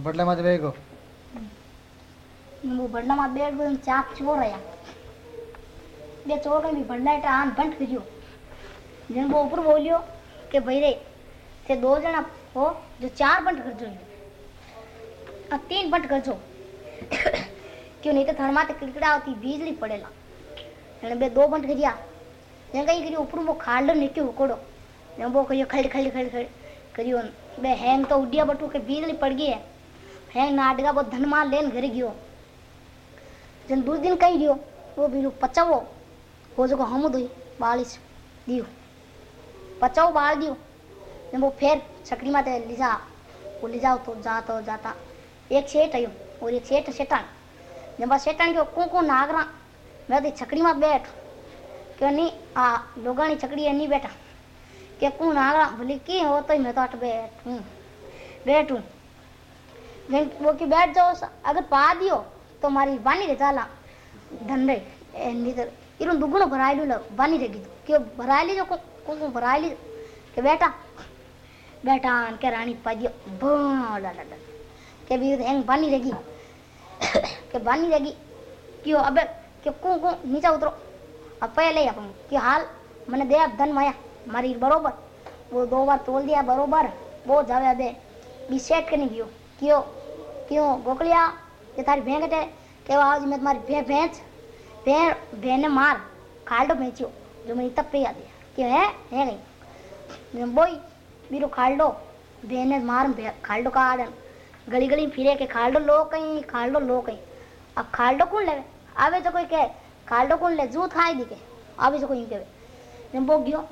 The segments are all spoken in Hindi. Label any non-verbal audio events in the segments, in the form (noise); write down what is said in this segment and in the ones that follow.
ಬಡ್ಲೆ ಮಾತ್ರ ಬೇಕು ನಿಮಗೆ ಬಣ್ಣ ಮಾತು ಬೇಕು ನಿಮ್ಮ ಚಾಕ್ ಚೋರಯ್ಯ બે ચોર કઈ ભંડા એટલે આમ ભંડ કર્યો જેને બહુ ઉપર બોલ્યો કે ભાઈ રે તે દો જણા હો જો ચાર ભંડ કરજો આ તીન ભંડ કરજો કે નહીં તો થણમાં કિલકડા આવતી વીજળી પડેલા એને બે દો ભંડ કર્યા જેને કંઈ કર્યું ઉપર બહુ ખાડલો નીકળ્યો ઉકોડો ને બહુ કર્યો ખડ ખડ ખડ ખડ કર્યો બે હેંગ તો ઉડ્યા બટું કે વીજળી પડી ગઈ वो भी लोग पचाओ हो जो हम दो बालिश दियो। पचाओ बाल दियो वो फिर माते वो तो जाता एक सेठ आयो, और एक सेठ के को को नागरा? मैं तो छकड़ी बैठ। नहीं, आ लोगानी छकड़ी है, नहीं बैठा। के को नागरा? बोले, की हो तो मैं तो अट बैठूं। वो कि बैठ जाओ अगर पा दियो तो मारी बानी रे जाला धंधे ए नहीं तो इरून दुगुणो भरायलू ल बानी रे कीधું કે ભરાયેલી જો કું કું ભરાયેલી કે બેટા બેટા આન કે રાણી પાડ્યો ભડા ડા કે બી હેંગ બાની રેગી કે બાની રેગી क्यों अबे કે કું કું નીચે ઉતરો अब पहले अपन कि हाल मैंने दे अब धन माया मारी बरोबर वो दो बार तोल दिया बरोबर वो जावे अबे बी सेट करने गयो क्यों क्यों गोकलिया ये तारी भेंग कटे के आज मैं तुम्हारी भें भेंच भें भें ने मार खाल्डो भेंचियो जो मेरी तब पे याद है क्यों है है गई बोई मेरो खाल्डो भें ने मार खाल्डो का आड़ गली गली फिरे के खाल्डो लो कहीं खाल्डो लो कहीं अब खाल्डो कौन ले आवे तो कोई कहे खाल्डो कौन ले जू था दिखे आवे तो कोई कहे ने बो गयो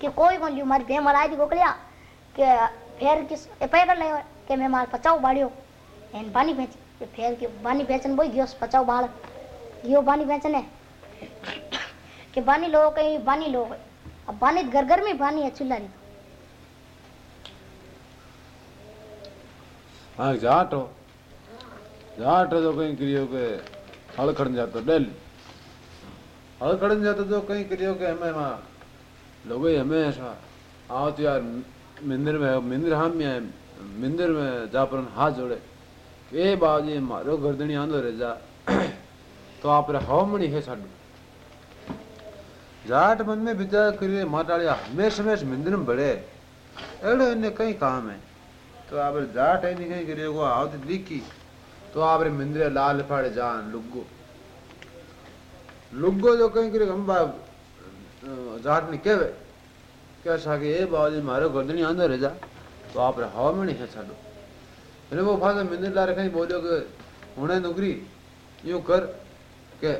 कि कोई कौन लियो मारी भें मराई थी गोकलिया के फिर किस पैकर ले કે મેં માર પચાવ બાળ્યો એને બાની ભેંચી કે ફેર કે બાની ભેંચન બોઈ ગયો પચાવ બાળ ગયો બાની ભેંચને કે બાની લો કઈ બાની લો કઈ अब बानी घर घर में बानी है चूल्हा री હા જાટો જાટો તો કઈ કર્યો કે હળખડ જાતો ડેલી હળખડ જાતો તો કઈ કર્યો કે અમે એમાં लोग हमेशा आओ तो यार मंदिर में मंदिर हम में आए मंदिर में जा पर हाथ जोड़े। ए बाजी मारो गर्दनी आंदो रे जा। तो आप रे हवमणी है साडू। जाट मन में विचार करिए माटाड़िया हमेश हमेश मंदिर में बड़े एड़ो इन्हें कई काम है। तो आप रे जाट है नहीं कहीं करिए को आओ तो लिखी तो आप रे मंदिर लाल फाड़े जान, लुग्गो। लुग्गो जो कहीं करिए, हम बा जाट ने कहे क्या साके ए बाजी मारो गर्दनी आंदो रे जा। तो आप रे हवा में नहीं है साडो એને બહુ ફાદો મિંદરદાર કઈ બોલ્યો કે હુણે નોકરી યું કર કે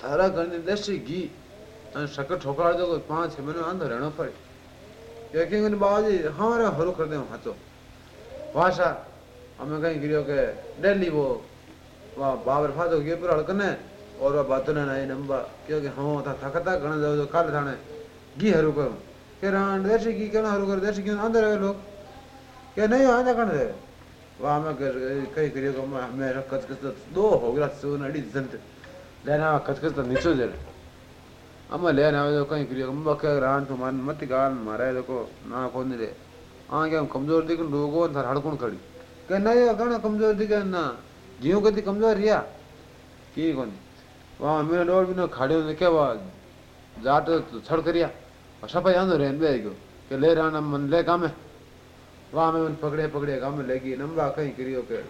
તારા ઘરની દેશી ઘી અને શક્કર ઠોકરાડ દો પાંચ છ મહિનો આંધો રહેણો પડે કે કે બાબાજી હા રે હરો કર દે હાચો ભાષા અમે કઈ કર્યો કે ડેલી वो वाह बाबर फादो के पर हड़कने और वह बातों ने नहीं नंबा क्योंकि हाँ था थकता गण जाओ तो काल थाने घी हरू करूं के रान देशी घी क्यों हरू कर देशी क्यों अंदर है लोग के नहीं आने कण रे वाह मैं कई करियो को मेरा कच कच दो हो गया सो नडी जंत लेना कच कच तो नीचो जर अम्मा लेना तो कई करियो अम्मा के रान तो मान मत गान मारे, देखो, ना कौन रे आ क्या, कमज़ोर दिखन लोगों थार हड़कुन खड़ी। के नहीं गण कमज़ोर दिखे ना जीव गति कमज़ोर रिया। की कोन? वहाँ मेरे डोर भी ना खाड़े ने क्या हुआ जाट छड़ करिया। और सफ़ाई आंदो रे बे गयो। के ले राना मन, ले कामे वहाँ में पकड़े पकड़े में लगी नंबा कहीं करियो के।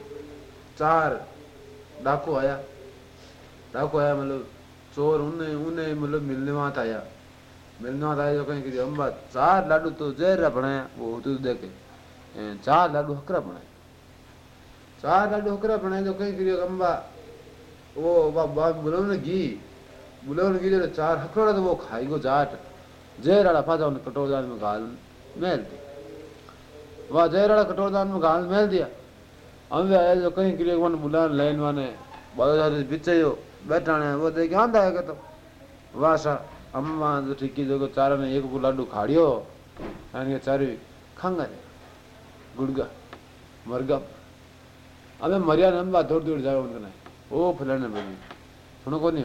चार डाकू आया। डाकू आया मतलब चोर उन्हें उन्हें मतलब मिलने वहाँ आया। मिलने वहाँ आया जो कहीं करियो। अम्बा चार लाडू तो जहरा बनाया वो तो देखे। ए, चार लाडू हकरा बनाया चार लाडू हकरा बनाया जो कहीं करियो अम्बा वो बाबा बुलाओ ने घी। बुलाओ ने घी चार हकड़ा तो वो खाई गो जाट। जहरा फाजा उन्हें कटोरदान में गाल मेल दी। वह जयराड़ा कटोरदान में घास मेल दिया। हम भी आया जो कहीं के लिए वन बुला लाइन बहुत सारे पीछे जो बैठा है, वो देख आंदा है तो? वाह सा अम्मा जो ठीक जो चारा ने एक लाडू खाड़ियो। यानी के खांगा रे गुड़गा, मरगा। अबे मरिया नंबा दौड़ दौड़ जाओ उनका ओ फलाने बनी। सुनो को नहीं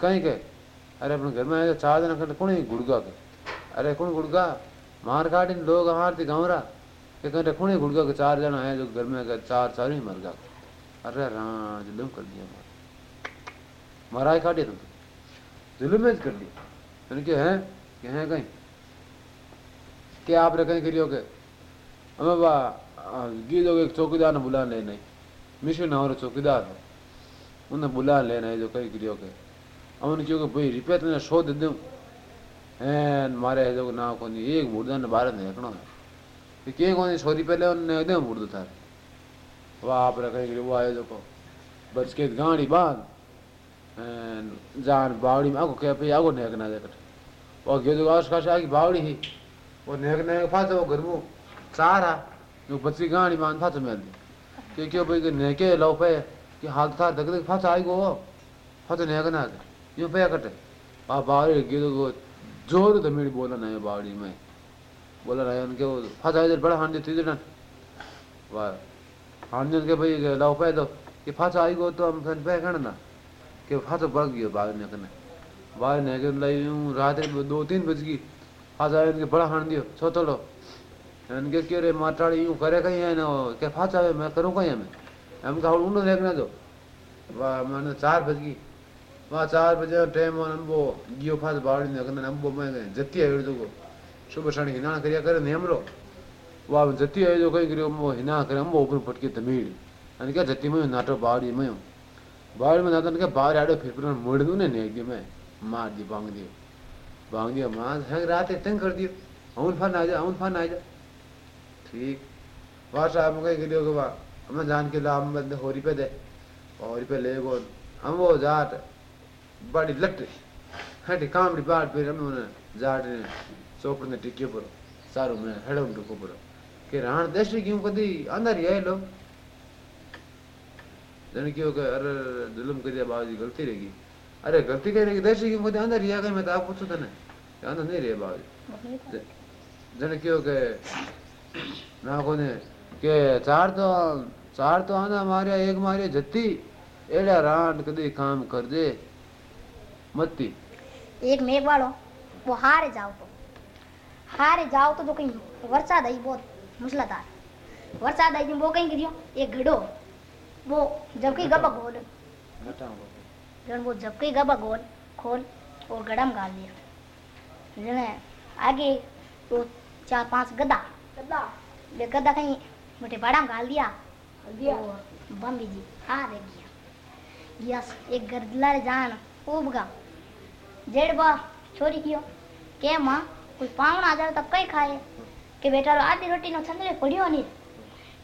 कहीं के? अरे अपने घर में आए चार दिन कौन गुड़गा के? अरे कौन गुड़गा? मार काटी लोग हमारे गाँव रहा। कि कहते खूने घुड़ गया चार जना है जो घर में के चार चार ही मर गया अरे हाँ जुलम कर दिया मारा काटे तुम। जुलम कर दिया। मैंने क्या है? कि है कहीं? क्या कहीं करियो के हमें बा गीदो एक चौकीदार ने बुला ले नहीं। मिशन और चौकीदार है। उन्हें बुला लेना है जो कहीं करियो के हमने क्यों भाई रिपेयर ने शोध दूँ। हैं, मारे है जो ना कोनी एक मुर्दा ने बाहर निकलना है। कि के कोनी छोरी पहले एकदम मुर्दा था वाह आप रखे कि वो आए जो को बच के गाड़ी बाँध। जान बावड़ी में आगो क्या पे आगो नेक ना देखट वो गयो जो आस खास आगी बावड़ी ही। वो नेक नेक फाते वो घर में चारा जो बच्ची गाड़ी बाँध, फाते में दी के क्यों, भाई के नेके लो पे, कि हाथ था दग दग फाते आई गो। फाते नेक ना यूँ पे कटे। आ बावड़ी गयो जो ज़ोर दमेड़ी बोला ना बावड़ी में। बोला रहा उनके, वो फाता इधर, बड़ा हांडी थी इधर वाह। हांडी के भाई के लाओ पे दो। कि फाता आई गो तो हम फिर पे करना कि फाता भाग गयो बाहर ने कने बाहर ने के लाई यूँ रात दो तीन बज गई। फाता इनके बड़ा हांड दियो छोतलो इनके के रे माटाड़ी यूँ करे कहीं है ना के फाता आवे मैं करूँ कहीं मैं? हम का उन्नो देखना दो। वाह, मैंने चार बज गई। वहाँ, चार बजे टाइम अम्बो गियो फास बावड़ी ने कने अम्बो में जती आयो जो को सुबह शाणी हिना करिया करे वहाँ जती आयो जो करियो मो हिना करे अम्बो ऊपर पटके तमीड़ अने क्या जती में नाटो बावड़ी में बावड़ी में नाटो के बाहर आड़ो फिर फिर मोड़ दूँ ने ने के मैं मार दी बांग दियो बांग दियो माँ है रात तंग कर दियो अउन फन आ जा अउन फन आ जा ठीक वहाँ साहब कहीं करियो के बा हमें जान के लाम बंद होरी पे दे होरी पे ले गो हम वो जाट बड़ी लट हटी कामड़ी बाड़ पे रमे उन जाट चौपड़ ने टिके पर सारू में हेड़ो टुको पर के राण देश क्यों कदी अंदर ही है लो जन क्यों के अरे जुल्म कर दिया बाबूजी गलती रहेगी अरे गलती करे देश क्यों कदी अंदर ही आ गई मैं तो आप पूछो तने अंदर नहीं रहे बाबूजी जन क्यों के ना कोने के चार तो चार तो आना मारिया एक मारिया जत्ती एड़ा रांड कदी काम कर दे हारे तो हारे जाओ तो जो कहीं वरसाद आई बहुत वरसाद आई थी वो कहीं गिरियो एक घड़ो वो जब कहीं गबा गोल जन वो जब कहीं गबा गोल खोल और गड़ा में गाल दिया जने आगे तो चार पाँच गदा गदा वे गदा कहीं मोटे बाड़ा में गाल दिया? दिया बम्बी जी आ रे गया। यस एक गर्दला रे जान उबगा जेड़ बा छोरी कियो के माँ कोई पावण आ जाए तब कई खाए કે બેટા આધી રોટીનો છંદરે પડ્યો નહીં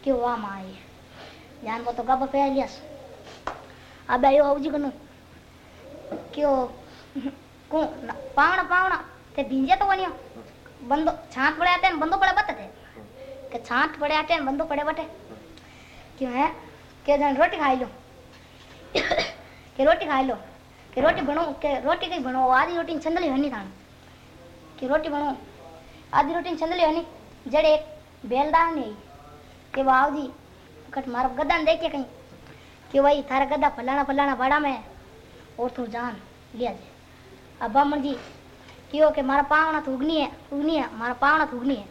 કે વાહ માં આવી જાન તો ગપ પહેલ્યાસ આ બે આવજી ગનું કયો को पावण पावण ते भिंजे तो वनियो बंदो छांट पड़े आते बंदो पड़े बते के छांट पड़े आते बंदो पड़े बटे क्यों है के जन रोटी खाई लो के रोटी खाई लो કે રોટી ભણો કે રોટી કઈ ભણો આધી રોટી છંદલી હની થાણ कि रोटी बनो। आधी रोटी चंदली होनी, जड़े बेलदार ने के वाव दी कट मारो गद्दा ने देखे कहीं? कि भाई, थारा गद्दा फलाना फलाना बाड़ा में और तू जान, लिया जे। अब ब्राह्मण जी क्यों के मारा पावना तो उगनी है उगनी है, मारा पावना तो है।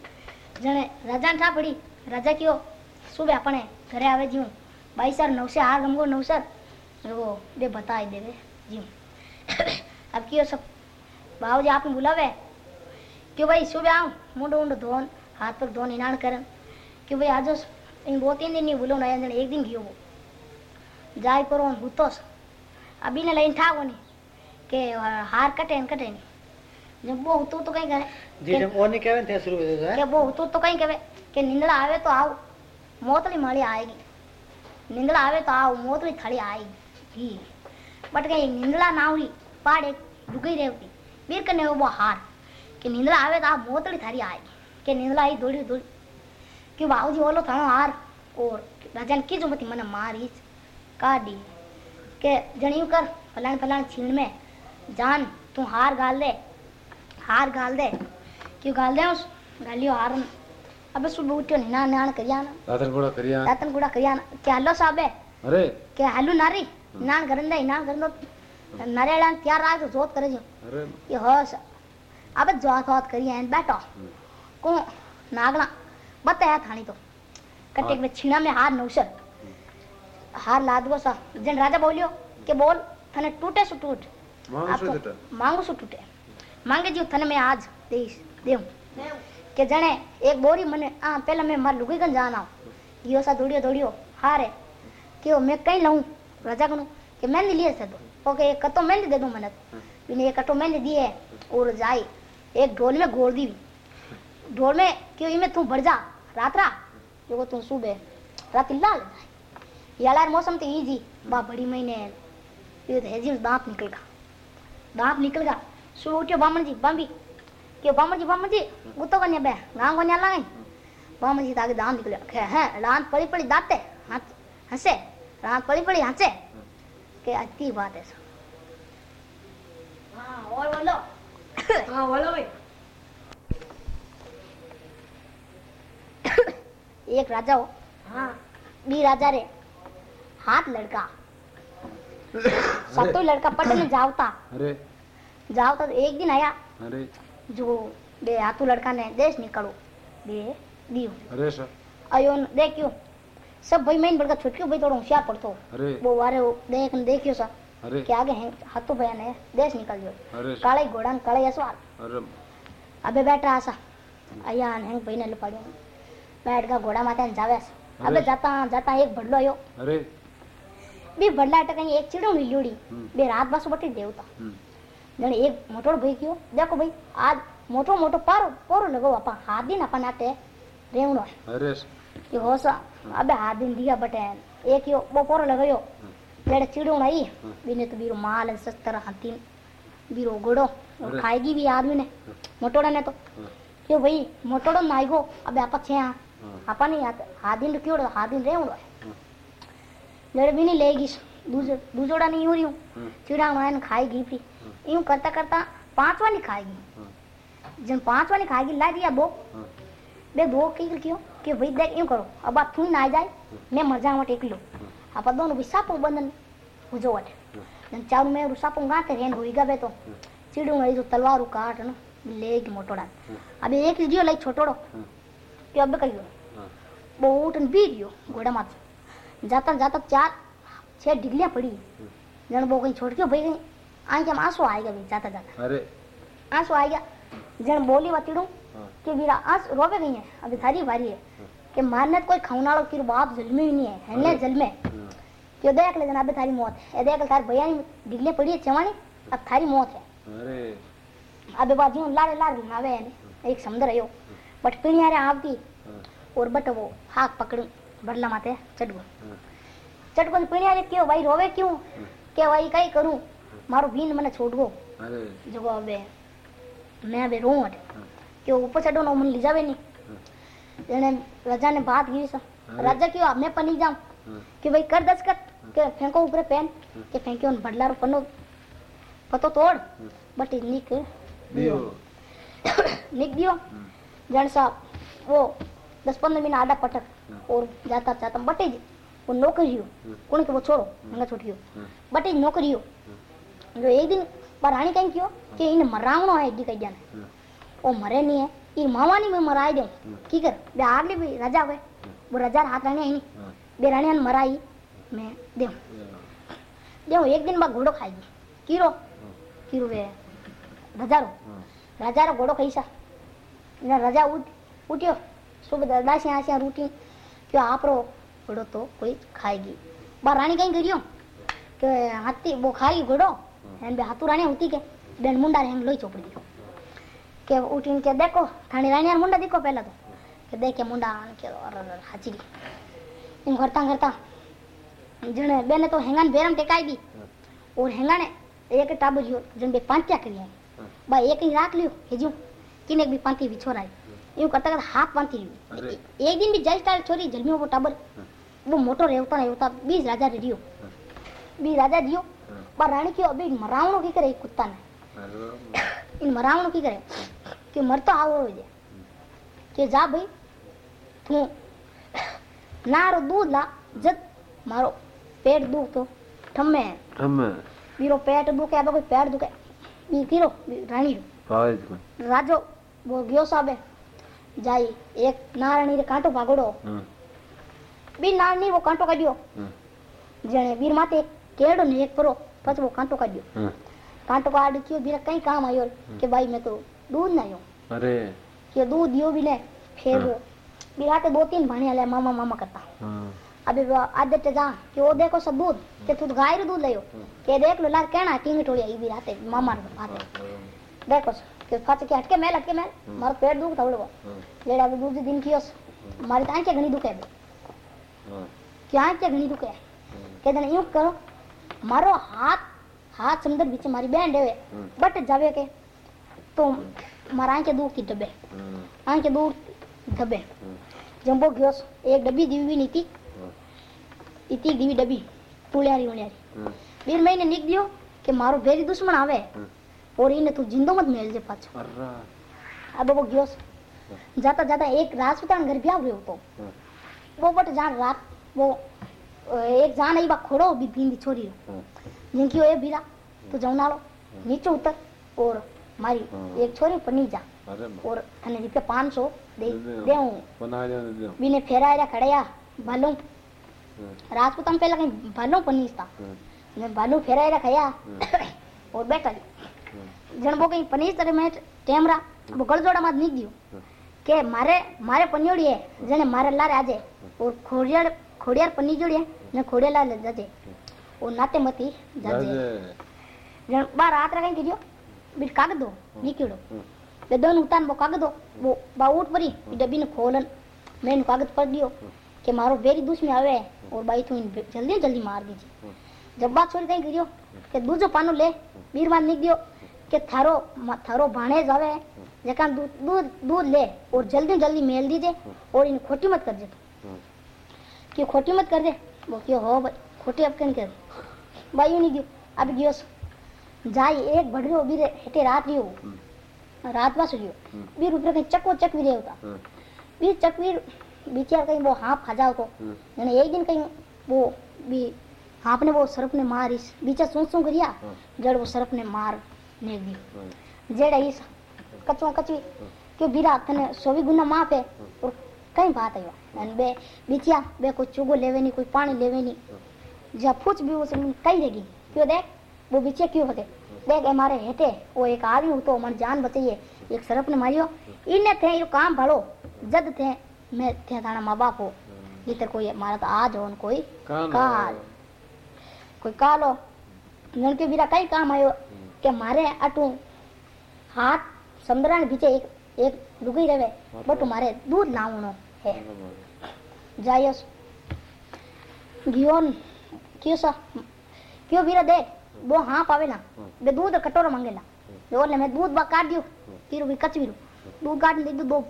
जने राजा ने ठा पड़ी, राजा क्यों सुबह अपने घरे आवे जीव भाई सर नवसे हार गमगो नौसर वो दे बता देवे जीव अब क्यों सब भाव जी आपने बुलावे कि भाई सुबह आऊँ मुंडो मुंडो धोन हाथ पर धोन इनान करन। कि भाई आज इन दो तीन दिन नहीं बोलो ना एक दिन गियो वो। जाए करो भूतो अभी ने लाइन था नहीं के हार कटे इन कटे जब वो हुतो तो कहीं कहे जी जब वो नहीं कहे थे शुरू में जो है? वो हुतो तो कहीं कहे के निंदला आवे तो आओ। मौत नहीं आएगी। निंदला आवे तो आओ मौत थाली आएगी। ही। बट कहीं निंदला ना हुई पाड़ एक दुगई वो हार। કે નિંદડા આવે તો આ મોતળી થારી આવેગી કે નિંદડા आई દોડી દોડી કે બાઉજી ઓલો થાણો હાર ઓર રાજાને કીધું મતી મને મારી કાઢી કે જણિયું કર ફલાણ ફલાણ છીણ में जान तू हार गाल दे हार गाल दे क्यों गाल दे उस गालियो हार अबे सुबह उठ्यो निना नान करिया ना दातन कोड़ा करिया दातन गुड़ा करिया ना के हलो साबे अरे के हलू नारी नान करन दे नान करन दो नरेड़ा त्यार राग जोत करे जो अरे ये होस अब जोत करी है बैठो। को नागना बताया थाने तो। कटेक हाँ। में छीना में हार नौसर हार लाद गो सा। जन राजा बोलियो के बोल थाने टूटे सु टूट। मांगो सु टूटे। मांगो सु टूटे। मांगे जी थाने में आज देश देऊ। के जने एक बोरी मने आ पहले मैं मर लुगी गन जाना। यो सा दौड़ियो दौड़ियो हारे। के मैं कई लऊं राजा कनु? के मैं मेहंदी लिए से तो? ओके एक कतो मेहंदी दे दूँ मने। हाँ। बिन एक कटो मेहंदी दिए और जाई एक ढोल में गोड़ दी। ढोल में क्यों इमे तू भर जा, रात रा। जो तू सुबह। रात लाल यालार मौसम तो इजी बा बड़ी महीने ये तो हेजी दांत निकल गा दांत निकल गा सुबह उठ्यो बामण जी बांबी क्यों बामण जी बामण जी गुतो कन्या बे, गाँव को न्या लागे बामण जी ताके दांत निकल। खे हैं दांत पड़ी पड़ी दाते हाथ, हंसे। दांत पड़ी पड़ी हंसे। के अति बात है सब। हाँ और बोलो। (coughs) हाँ, (coughs) एक राजा हो। हाँ। बी राजा रे। हाथ लड़का। (coughs) सतो लड़का पटने जावता अरे। जावता तो एक दिन आया। अरे। जो बे हाथू लड़का ने देश निकालो बे दियो। अरे सर। आयो देखियो। सब भाई मैं बड़का छुटकियो भाई थोड़ा होशियार पड़तो। अरे। वो वारे वो देख देखियो सर। क्या गए हैं हतो भयान है देश निकल जो काले घोड़ा काले यसवार अबे बैठ रहा सा। आया न हैंग भयने लपड़ो बैठ का घोड़ा माते न जावे अबे जाता जाता एक भड़लो आयो। अरे। बी भड़ला अटक एक चिड़ो मिलियोड़ी हम्म। बे रात बस बटे देवता। हम्म। जण एक मोटो भई कियो देखो भाई आज मोटो मोटो पर पर लगो अपन। हादी न अपन आते रेवणो। अरे। यो होसा हम्म। अबे हादी दिया बटे। एक यो बपोर लगयो। लड़ चिड़ूण आई बिने तो बीरो माल सस्तर हाथी बीरो गुड़ो और खाएगी भी आदमी ने। मोटोड़ा ने तो। हाँ। क्यों भाई? मोटोड़ो ना अब आप छे हाँ। आपा नहीं हादिन रुकी तो उड़ो हादिन रे उड़ो हाँ। लड़ भी नहीं लेगी। दूजोड़ा नहीं हो रही हूँ। हाँ। चिड़ा खाएगी यूँ करता करता खाएगी। जब खाएगी ला दिया बो। बे बो की क्यों? कि भाई देख यूँ करो। अब आप ना जाए। मैं मज़ा वट लो। apadon wisapong banan hujod hmm. dan चारों में रुसापों गाते रहन होईगा बे तो चिड़ूँगा इस तलवार काट ना लेग मोटोड़ा अबे एक जियो लाइक छोटोड़ो कि अबे कहियो बहुत बीरियो घोड़ा मार जाता जाता चार छह डिगलियाँ पड़ी जन बो कहीं छोड़ के भाई कहीं आई क्या आँसू आएगा भी जाता जाता अरे आँसू आएगा जन बोली बतिड़ू कि वीरा आँसू रोवे गई है अभी थारी भारी है कि मारने तो कोई खाऊनाड़ो कि बाप जलमे ही नहीं है हने अरे। जलमे હમ. क्यों देख ले जन अबे थारी मौत है ए देख ले थारी भैया की डिगले पड़ी है चवानी अब थारी मौत है અરે अबे बाजी लाड़े लाड़ नावे है एक समुद्र है बट पीणी हारे आवती હમ. और बट वो हाथ पकड़ बदला माथे चढ़ गो હમ. चटको पीणी हारे क्यों भाई रोवे क्यों के भाई कई करूं मारो बीन मने छोड़ गो અરે जो अबे मैं अबे रो हट हाँ। કે ઉપર ચડો નો મને લઈ જાવે નહીં એને રાજાને બાત ગઈ છે અરે. રાજા કયો मैं પણ नहीं जाऊं હમ. કે ભાઈ कर दस्तखत કે फेंको ऊपर पेन કે फेंक्यो ने भडलारो पन्नो पतो तोड़ हम्म। बट निक દિયો निक दियो હમ. जन साहब वो दस पंद्रह मिनट आधा पटक हम्म। और जाता जाता बटे जी वो नौकरियो हम्म। कोण के वो छोड़ो हंगा छोटियो હમ. बटे जी नौकरियो जो एक दिन पर रानी कहीं क्यों कि इन मरावनो है डी कहीं जाने હમ. वो मरे नहीं है ಈಗ ಮಾವಾನಿ ಬೇ ಮರ ಆಯ್ದೇವು ಕೀಕರ್, ಬೇ ಆಗ್ಲಿ ಬೇ ರಜಾ ಬೇ ಬೋ ರಜಾ ಹಾತ್ ರಾಣಿ ಆಯ್ನಿ. बे राणी मर मैं देव देव एक दिन बाद घोड़ो खाएगी कीरो कीरो वे रजारो रजारो घोड़ो खाई सा रजा उठ उठ्यो सुबह दासी आसिया रूटी क्यों आप रो घोड़ो तो कोई खाएगी बार रानी कहीं करियो के हाथी वो खाई घोड़ो हाथू रानी होती के बेन मुंडा रे लोई चोपड़ी दियो કે ઉઠીને કે દેખો થાણી રાણીયાર મુંડા દીખો પહેલા તો કે દેખે મુંડા કે હાચી એમ કરતા કરતા જણે બેને તો હેંગાને બેરમ ટેકાઈ દી ઓર હેંગાને એક ટાબુ જ્યો જણ બે પાંત્યા કરી બા એક રાખ લ્યો હેજ્યું કિને બી પાંતી વિછોરાય એવું કરતા કરતા હાથ પાંતી એક દિન બી જય તારે છોરી જલમી ઉપર ટાબર બહુ મોટો રેવતા રેવતા બીજ રાજા રેડ્યો બી રાજા દિયો બા રાણી કયો અબે મરાવણો કી કરે કુત્તાને એને મરાવણું કી કરે કે મરતો આવો દે કે જા ભાઈ તું નારો દૂધ લા જત મારો પેટ દુખતો ઠમે ઠમે બીરો પેટ દુખે આ કોઈ પેટ દુખે બી કીરો રાણી રાજો બો ગયો સાબે જાય એક નારાણી રે કાંટો ભાગોડો બી નાની વો કાંટો કાઢ્યો જેણે વીર માથે એક કેડો ને એક પરો પછી વો કાંટો કાઢ્યો હમ कांटो काट क्यों भी कहीं काम आयो कि भाई मैं तो दूध ना आयो અરે कि दूध दियो भी ने फिर वो बिराते दो तीन भाने ले मामा मामा करता હમ अबे वो आदत जा कि वो देखो सब दूध कि तू गाय रो दूध लियो कि देख लो लार कहना टींग टोलिया ई बिराते मामा रे बाते देखो कि फाच के हटके मेल हटके मेल मारो पेट दुख थोड़ो હમ लेड़ा भी दूसरे दिन कियोस मारी तो आंखें घणी दुखे હમ क्या आंखें घणी दुखे કે તને એવું કરો મારો હાથ હાથ સમદર બીચે મારી બેન દેવે હમ. બટ જાવે કે તો મારા આંખે દૂર કી દબે હમ આંખે દૂર દબે હમ. જંબો ગયો એક ડબ્બી દીવી નીતિ હમ. ઇતી દીવી ડબ્બી પુળિયારી ઉણિયારી હમ બીર મહિને નીક દ્યો કે મારો ભેરી દુશ્મન આવે હમ. ઓર એને તું જિંદો મત મેલજે પાછો અરે આ બાબો ગયો જાતા જાતા એક રાજપૂતાન ઘર ભી આવ્યો હતો હમ. वो बट जान रात वो अ, एक जान आई बा खोड़ो भी भींदी छोरी હમ जिनकी होए बीरा तो जमुना नीचे उतर और मारी एक छोरी पर नहीं जा और अने रिपे 500 दे देऊ बिने फेरा या खड़या भालो राजपूत हम पहले कहीं भालो पर नहीं था ने फेरा या खया और बैठा जणबो कहीं पनीर तरह में टेमरा अब गलजोड़ा मत नीक दियो के मारे मारे पनियोड़ी है जने मारे लारे आजे और खोड़ियार खोड़ियार पनी जोड़ी ने खोड़ियार लारे जाजे ओ नाते मती जाजे जन बार रात रखें कीजियो बिट काग दो हम्म। निकलो दे हम्म। दोन उतान बो काग दो वो बा उठ परी हम्म। डबी ने खोलन। मैंने कागज़ पढ़ दियो के मारो वेरी दूस में आवे और भाई तू जल्दी जल्दी मार दीजिए। जब बात छोड़ी कहीं गिरियो के दूजो पानो ले बीर मान निक दियो के थारो थारो भाणे जावे जका दूध दूध दूध ले और जल्दी जल्दी मेल दीजिए और इन खोटी मत कर दे कि खोटी मत कर दे? वो क्यों हो भाई कोटी अब कहीं कर? भाई नहीं गयो अभी गयो जाए एक बढ़ रहे हो भी हेटे रात रही हो। हम्म। रात बस रही हो। हम्म। भी रुपये कहीं चको चक भी रहे होता भी चकवीर बिचार कहीं वो हाँप खाजा तो। होता हम्म। मैंने एक दिन कहीं वो भी हाँप ने वो सरप ने मार इस बीचा सुन सुन करिया। जड़ वो सरप ने मार नेक दी। जेड़ इस कचवा कचवी क्यों बीरा तने सोवी गुना माफ़ है? और कहीं बात है वो बे बिचिया बे कोई चुगो लेवे नहीं कोई पानी लेवे नहीं। है अन बे बिचिया बे कोई चुगो लेवे नहीं कोई पानी लेवे नहीं जा पूछ भी उसे कई रहेगी क्यों देख वो बिचिया क्यों होते देख हमारे हेटे वो एक आदमी तो मन जान बचाइए एक सरप ने मारियो इन्हें थे यो काम भालो जद थे मैं थे थाना माँ बाप हो इधर कोई मारा तो आज हो न कोई કાન કાલ કોઈ કાલો ગણકે બીરા કઈ કામ આવ્યો કે મારે આટલું હાથ સમદરાને બીચે એક એક લુગઈ રહે બટું મારે દૂધ લાવવાનો હે જાયો ગયો क्यों सा? क्यों वीरा தேக் वो हाँ पावे ना। हाँ। बे दूध कटोरा मांगेला जो ले मैं दूध बा काट दियो। हाँ। फिर भी कच वीरो। दूध काट ले दो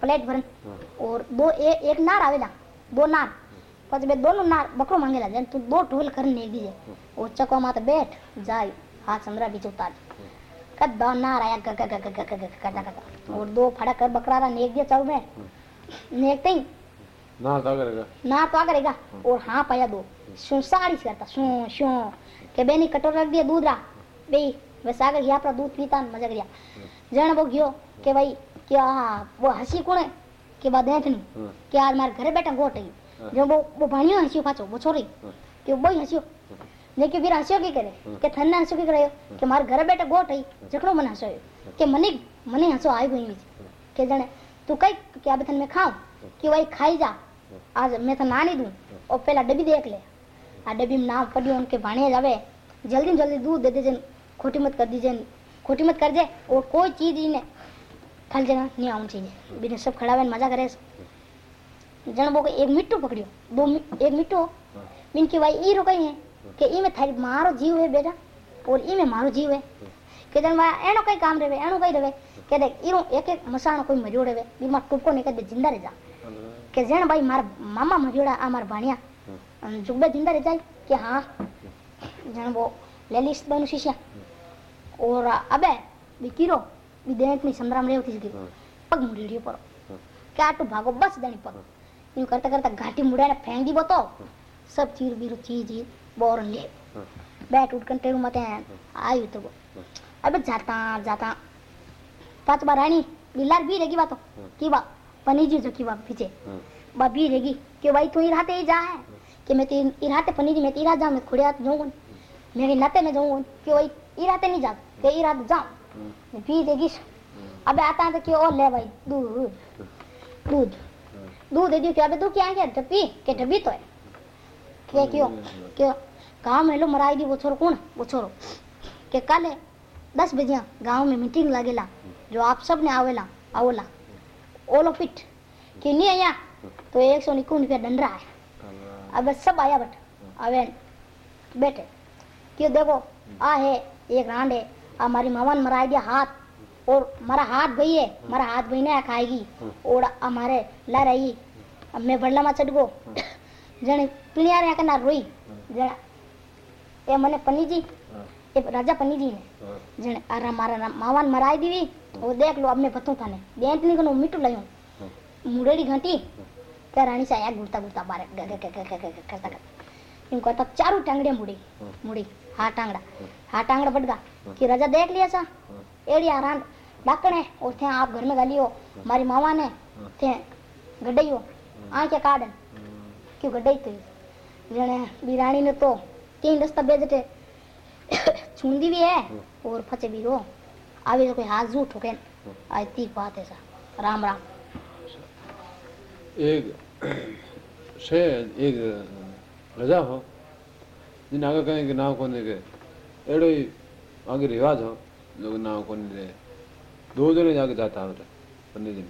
प्लेट भरन। हाँ। और दो ए, एक नार आवेला दो नार। पर बे दोनों नार बकरो मांगेला जन तू दो ढोल कर ने दीजे। ओ चको मात बैठ जाय हाथ समरा बीच उतार। कद दो नार आया ग ग ग ग ग ग करता करता और दो फड़ा कर बकरा रा नेक दिया चाव में। नेकते ही। ना तो करेगा ना तो करेगा और हाँ पाया दो। સાડી કરતા શું શું કે બેની કટોર રાખી દે દૂધ રા બે બસ આગળ ગયા આપણા દૂધ પીતા ને મજા કર્યા જણ બહુ ગયો કે ભાઈ કે હા બહુ હસી કોણે કે બા દેઠની કે આજ મારે ઘરે બેઠા ગોટ આવી જો બહુ બહુ ભણ્યો હસ્યો પાછો બહુ છોરી કે બહુ હસ્યો ને કે વીર હસ્યો કે કરે કે થન્ના હસ્યો કે કર્યો કે મારે ઘરે બેઠા ગોટ આવી જકડો મને હસાયો કે મને મને હસો આવ્યો એમ કે જણે તું કઈ કે આ બધા મેં ખાઉં કે ભાઈ ખાઈ જા આજ મેં તો નાની દઉં ઓ પેલા ડબી દેખ લે डबी में नाम पढ़ियो उनके भाणे जावे जल्दी जल्दी दूध दे दीजिए खोटी मत कर दीजिए खोटी मत कर दे और कोई चीज़ इन्हें खल जना नहीं आना चाहिए। बिना सब खड़ा हुआ मज़ा करे जन बो एक मिट्टू पकड़ियो। दो मि, एक मिट्टू। बिन की भाई ई रुकई है कि ई में थारी मारो जीव है बेटा और ई में मारो जीव है। के जन भाई एनो कई काम रहे एनो कई रहे। के देख ई एक एक मसाण कोई मरियो रहे। बीमा टुपको नहीं कर दे ज़िंदा रह जा। हाँ। के जन भाई मार मामा मरियोड़ा आ मार भाणिया અને જુબે જિંદા રે જાય કે હા જણ वो લેલીસ બનું શિષ્યા और अबे बी कीरो बी देंट ની સંદ્રામ રેવતી હતી પગ મુડીડ્યો પર કે આટું ભાગો બસ દણી પગ यूं करता करता घाटी मुड़ा ने फेंक दी बतो सब चीर बीरो चीज ही बोर ले बैठ उठ कर टेरू मते आयु तो अब जाता जाता पांच बार आनी बिल्लार भी रहेगी बात हाँ। की बा पनी जी जो की बा पीछे हाँ। बा भी रहेगी कि भाई तू इराते ही जा है कि मैं तो इराते पनी जी मैं तो इरा जा मैं खुड़िया जाऊँगा मैं कहीं नाते में जाऊँगा कि भाई इराते नहीं जा कि इराते जाऊँ मैं पी देगी अबे आता है तो कि और ले भाई दूध दूध दूध दे दियो कि अबे तू क्या है डब्बी के डब्बी तो है क्या क्यों क्यों गाँव में लो मराई दी वो छोरो कौन वो छोरो के कल दस बजे गाँव में मीटिंग लगेला जो आप सबने आवेला आवला ओलो पिट कि नहीं आया तो एक सौ निकुन रुपया डंडरा है अब सब आया बट, अवेन, बैठे। क्यों देखो, आ है, एक रांड है हमारी मवन मरा हाथ, और मरा हाथ भाई है, मरा हाथ भाई ने खाएगी और हमारे ला रही अब मैं बड़ला मा गो जन पिणिया ने कहना रोई? जन ये मैंने पन्नी जी ये राजा पन्नी जी ने, जन अरे मारा मावन मराई दीवी वो देख लो, अब मैं बतू थाने बेंत कनो मिटू लायो। मुड़ेड़ी घंटी रानी सा यार गुड़ता गुड़ता बारे ग- ग- ग- ग- ग- ग- करता करता इन कहता चारू टांगड़े मुड़ी हाँ। मुड़ी हाँ टांगड़ा हाँ टांगड़ा बढ़गा कि राजा देख लिया सा एड़ी आराम डाकणे और थे आप घर में गालियो मारी मामा ने थे गड्ढइयो आंखे काढ़न क्यों गड्ढई तो जने बिरानी ने तो तीन रस्ता बेजटे छूंदी भी है और फचे भी रो आवे तो कोई हाथ जू ठोके आज तीक बात है सा राम राम एक से एक रजा हो, जिन आगे कहें कि नाव कोने के एड़ो ही आगे रिवाज हो, लोग नाव कोने दे दो जने जाके जाता हो पन्ने दिन।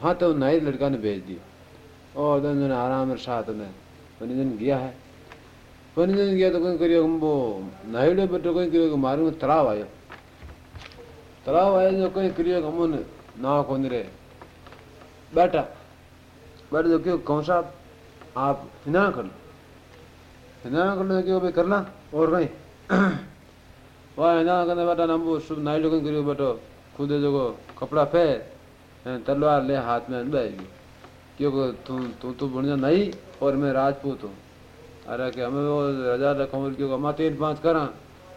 हाँ तो नाई लड़का ने भेज दिया, और दन जने आराम से साथ में पन्ने दिन गया है। पन्ने दिन गया तो कहीं करियो वो नाइडे बटो कहीं करियो मारू में तलाव आयो। तलाव आयो जो कहीं करियो हम नाव कोने बैठा। तो क्यों कौन साहब आप हिना कर लो। हिना कर लो क्यों भाई करना। और कहीं (clears throat) वाह हिना करने बैठा नंबो शुभ नाई लोगन करियो बैठो। खुद जो को कपड़ा हैं, तलवार ले हाथ में बैठ क्योंकि तू तू तो बढ़िया नहीं और मैं राजपूत हूँ। अरे कि हमें वो राजा रखो क्योंकि हम तीन पाँच करा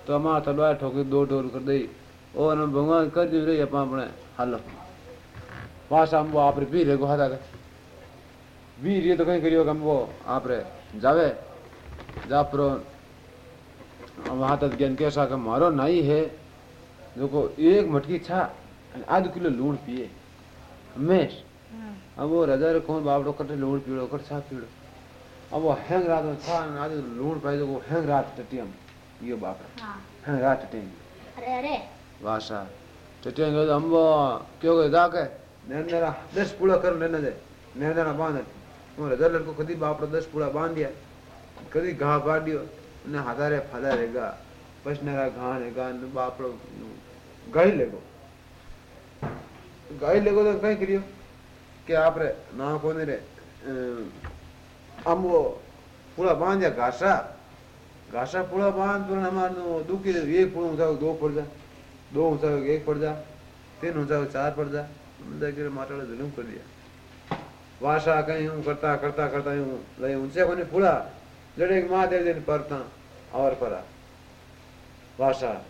तो हम तलवार ठोके दो टोर कर दी। और हम भगवान कर दी रही अपना अपने हलो वहाँ शाम वो आप पी रे गुहा तक वीर ये तो कहीं करियो हम वो आप रे जावे जा प्रो वहाँ तक ज्ञान कैसा का मारो नाई है देखो एक मटकी छा आध किलो लूण पिए हमेश अब वो राजा रे कौन बाप रो कटे लूण पीड़ो कट छा पीड़ो अब वो हैंग रात में छा लूण पाई तो वो हैंग रात टटियम ये बाप रे हैंग रात टटियम अरे अरे भाषा टटियम तो हम वो क्यों गए जाके नेरा दस पूरा कर लेने दे बाँध वो राजा लड़को कदी बाप रो दस पूरा बांध दिया कदी घा काटियो ने हाथारे फादारे गा पछनेरा घा ने गा ने बाप रो गाई लेगो गाई लेगो तो कहीं करियो કે આપણે ના કોને રે આમ वो पूरा बांध दिया घासा घासा पूरा बांध पूरा हमारे दुखी एक पुड़ ऊंचा दो पड़ जा दो ऊंचा एक पड़ जा तीन ऊंचा चार पड़ जा मतलब कि माटाड़े जुलूम कर दिया वासा कहीं यूँ करता करता करता यूँ लई ऊँचे कोने पुड़ा जड़े महादेव जी ने परता और परा वासा,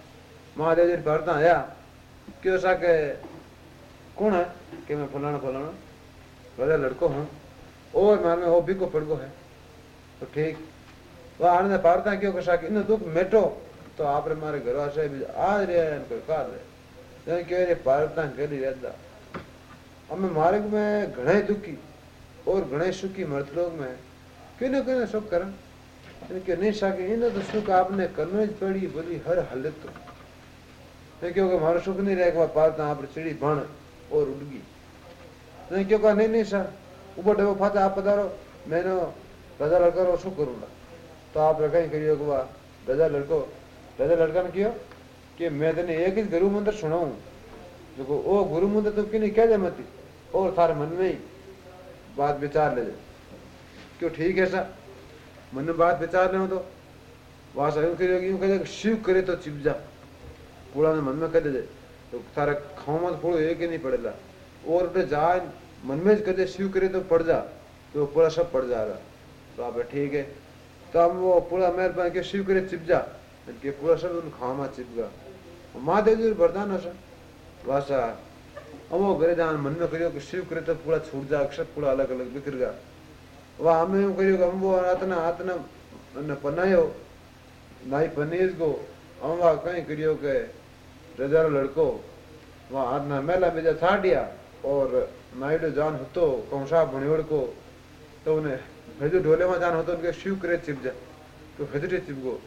महादेव जी ने परता आया क्यों सा के कौन है? कि मैं फलाना फलाना बड़ा लड़को हूँ और मान में वो भी को पड़गो है। तो ठीक, वो आने पारता क्यों कसा कि इन दुख मेटो? तो आप रे मारे घर वासे भी आज रे इनको कार रे। जन के रे पारता करी रहता हमें मार्ग में घणे दुखी। और गणेश सुखी मर्द लोग में। क्यों ना क्यों सुख करन इनके नहीं सके इन तो सुख आपने करना पड़ी, बोली, हर हालत तो। क्योंकि मारो सुख नहीं रहेगा पारता आप चिड़ी भण और उड़गी। नहीं, क्यों कहा? नहीं नहीं सर ऊपर डेवो फाता आप पधारो मैंने रजा लड़का रो शू करूँगा। तो आप कहीं करियो कि वाह रजा लड़को रजा लड़का ने कियो कि मैं तेने एक ही गुरु मंत्र सुनाऊं। जो ओ गुरु मंत्र तो किने कह दे मती? और थारे मन में ही। बात विचार ले क्यों ठीक है सर मन में बात विचार ले तो। वहाँ से यूँ करियो यूँ कहे शिव करे तो चिप जा। पूरा मन में कह दे तो थारे खाओ मत पूरा एक ही नहीं पड़ेगा। और उठे जा, मन में कदे शिव करे तो पड़ जा। तो पूरा सब पड़ जा रहा। तो आप ठीक है। तो हम वो पूरा मेहरबान के शिव करे चिप जा। पूरा सब उन खामा चिप गया महादेव जी वरदान है सर। वासा अब वो घरे जान मन में करियो कि शिव करे तो पूरा छूट जा अक्षर पूरा अलग अलग बिखर गया वह हमें करियो हम वो आतना आतना न पनायो। नाई पनीस को हम वह कहीं करियो के रजारो लड़को, वहाँ आतना मेला बेजा छाड़िया और नाइडो जान होतो कौशा बनियोड़ को तो उन्हें भेजो ढोले में जान होतो, उनके शिव करे चिप जा तो भेजटे चिप गो